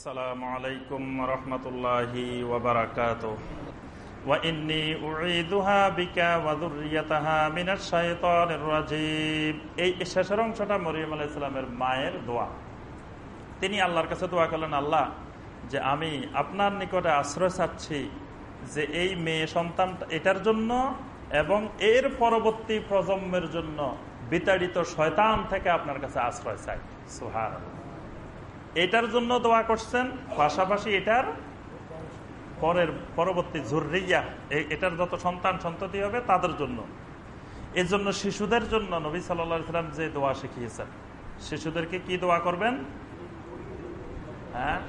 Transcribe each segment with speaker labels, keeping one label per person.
Speaker 1: السلام عليكم ورحمة الله وبركاته وإني أعيدها بك وذريتها من الشيطان الرجيم এই শেষের অংশটা মরিয়ম আলাইহিস সালামের মায়ের দোয়া তিনি আল্লাহর কাছে দোয়া করলেন আল্লাহ যে আমি আপনার নিকটে আশ্রয় চাচ্ছি যে এই মেয়ে সন্তান এটার জন্য এবং এর পরবর্তী প্রজন্মের জন্য বিতাড়িত শয়তান থেকে আপনার কাছে আশ্রয় চাই সুহার এটার জন্য দোয়া করছেন, পাশাপাশি এটার পরের, পরবর্তী ঝুরিয়া এটার যত সন্তান সন্ততি হবে তাদের জন্য। এর জন্য শিশুদের জন্য নবী সাল্লাম যে দোয়া শিখিয়েছেন। শিশুদেরকে কি দোয়া করবেন? হ্যাঁ?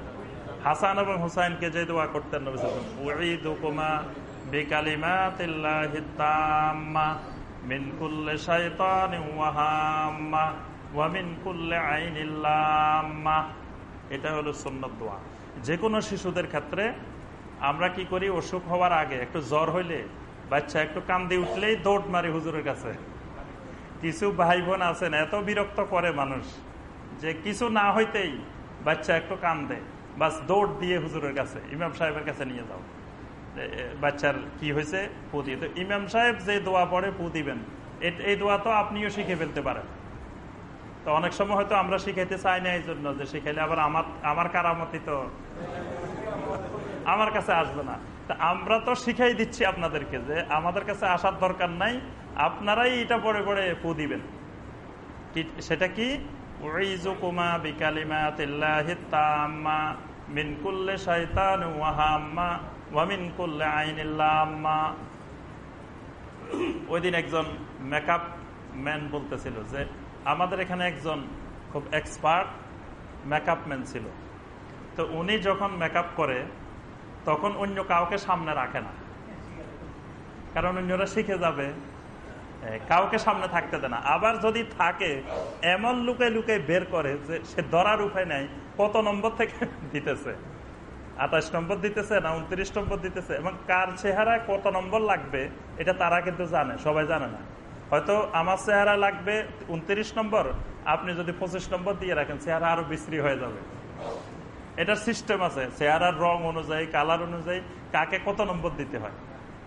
Speaker 1: হাসান এবং হুসাইনকে যে দোয়া করতেন নবী সাল্লাম মিন কুল্লে কুল্লে এটা হলো সন্ন্যত দোয়া। যে কোনো শিশুদের ক্ষেত্রে আমরা কি করি, অসুখ হওয়ার আগে একটু জ্বর হইলে বাচ্চা একটু কান্দি উঠলেই দৌড় মারি হুজুরের কাছে। কিছু ভাই বোন আছেন, এত বিরক্ত করে মানুষ যে কিছু না হইতেই বাচ্চা একটু কান্দে। বাস দৌড় দিয়ে হুজুরের কাছে, ইমাম সাহেবের কাছে নিয়ে যাও। বাচ্চার কি হয়েছে পু দিয়ে। তো ইমাম সাহেব যে দোয়া পড়ে, পু দিবেন। এই দোয়া তো আপনিও শিখে ফেলতে পারেন। তো অনেক সময় হয়তো আমরা শিখাইতে চাই না এই জন্য যে শিখাইলে আবার আমার আমার কারামতি তো আমার কাছে আসবে না। তা আমরা তো শিখাই দিচ্ছি আপনাদেরকে যে আমাদের কাছে আসার দরকার নাই, আপনারাই এটা পড়ে পড়ে পু দিবেন। সেটা কি? বিকালিমা ওই দিন একজন মেকআপ ম্যান বলতেছিল যে আমাদের এখানে একজন খুব এক্সপার্ট মেকআপ ম্যান ছিল। তো উনি যখন মেকআপ করে, তখন অন্য কাউকে সামনে রাখে না। কারণ অন্যরা শিখে যাবে কাউকে সামনে থাকতে দেয় না। আবার যদি থাকে, এমন লুকে লুকে বের করে যে সে ধরার উপায় নাই, কত নম্বর থেকে দিতেছে? আঠাশ নম্বর দিতেছে না উনত্রিশ নম্বর দিতেছে? এবং কার চেহারা কত নম্বর লাগবে, এটা তারা কিন্তু জানে, সবাই জানে না। হয়তো আমার চেহারা লাগবে উনত্রিশ নম্বর, আপনি যদি পঁচিশ নম্বর দিয়ে রাখেন, চেহারা আরও বিশ্রী হয়ে যাবে। এটার সিস্টেম আছে, চেহারার রং অনুযায়ী কালার অনুযায়ী, কাকে কত নম্বর দিতে হয়।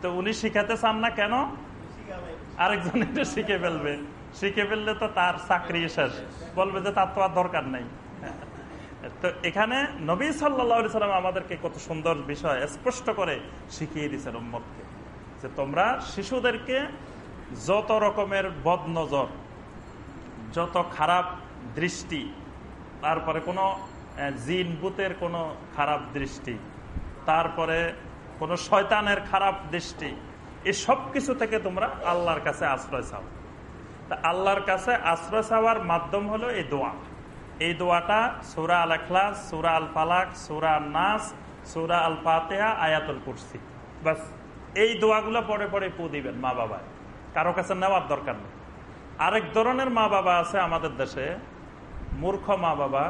Speaker 1: তো উনি শিখাতে চান না কেন? আরেকজন এটা শিখে ফেলবে। শিখে ফেললে তো তার চাকরি শেষ। বলবে যে তার তো আর দরকার নাই। তো এখানে নবী সাল্লা সাল্লাম আমাদেরকে কত সুন্দর বিষয় স্পষ্ট করে শিখিয়ে দিচ্ছেন উম্মতকে। যে তোমরা শিশুদেরকে যত রকমের বদনজর, যত খারাপ দৃষ্টি, তারপরে কোনো জিন বুতের কোনো খারাপ দৃষ্টি, তারপরে কোনো শয়তানের খারাপ দৃষ্টি এই সব কিছু থেকে তোমরা আল্লাহর কাছে আশ্রয় চাও। তা আল্লাহর কাছে আশ্রয় চাওয়ার মাধ্যম হলো এই দোয়া। এই দোয়াটা সুরা আল এখলাস সুরা আল ফালাক সুরা নাস সুরা আল ফাতেহা আয়াতুল কুরসি। বাস, এই দোয়াগুলো পরে পরে পু দিবেন মা বাবায় কারও কাছে নেওয়ার দরকার নেই। আরেক ধরনের মা বাবা আছে আমাদের দেশে, মূর্খ মা বাবা,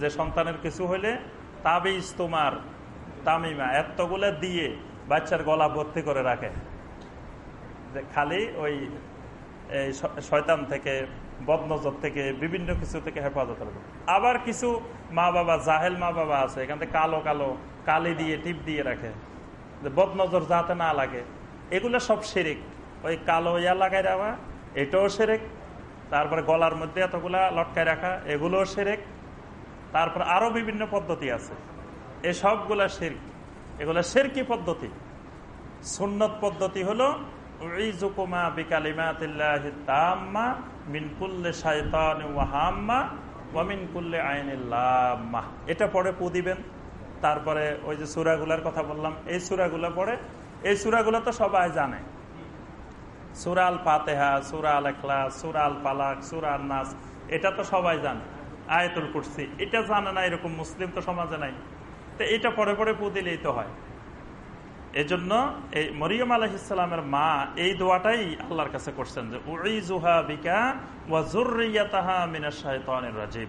Speaker 1: যে সন্তানের কিছু হইলে তাবিজ তোমার তামিমা এতগুলো দিয়ে বাচ্চার গলা ভর্তি করে রাখে। যে খালি ওই শয়তান থেকে, বদনজর থেকে, বিভিন্ন কিছু থেকে হেফাজত রাখবে আবার কিছু মা বাবা, জাহেল মা বাবা আছে, এখান থেকে কালো কালো কালি দিয়ে, টিপ দিয়ে রাখে। যে বদনজর যাতে না লাগে। এগুলো সব শিরিক। ওই কালো ইয়া লাগাই রাখা এটাও সেরেক। তারপরে গলার মধ্যে এতগুলা লটকায় রাখা, এগুলোও সেরেক। তারপর আরও বিভিন্ন পদ্ধতি আছে। এই সবগুলা শেরক। এগুলা পদ্ধতি। সুন্নত পদ্ধতি হলো এটা পরে পু দিবেন। তারপরে ওই যে সুরাগুলার কথা বললাম, এই সুরাগুলা পরে এই সুরাগুলা তো সবাই জানে। সুরা আল পাতেহা সুরা আল এখলা সুরা আল পালাক সুরা আল নাস এটা তো সবাই জানে, আয়তুল কুরসি। এটা জানে না এরকম মুসলিম তো সমাজে নাই। তো এটা পরে পরে পু দিলেই তো হয়। এজন্য এই মরিয়ম আলহিসের মা এই দোয়াটাই আল্লাহর কাছে করছেন যে উইজুহা বিকা ওয়া জুরিয়াতাহা মিনাশ শাইতানির রাজিব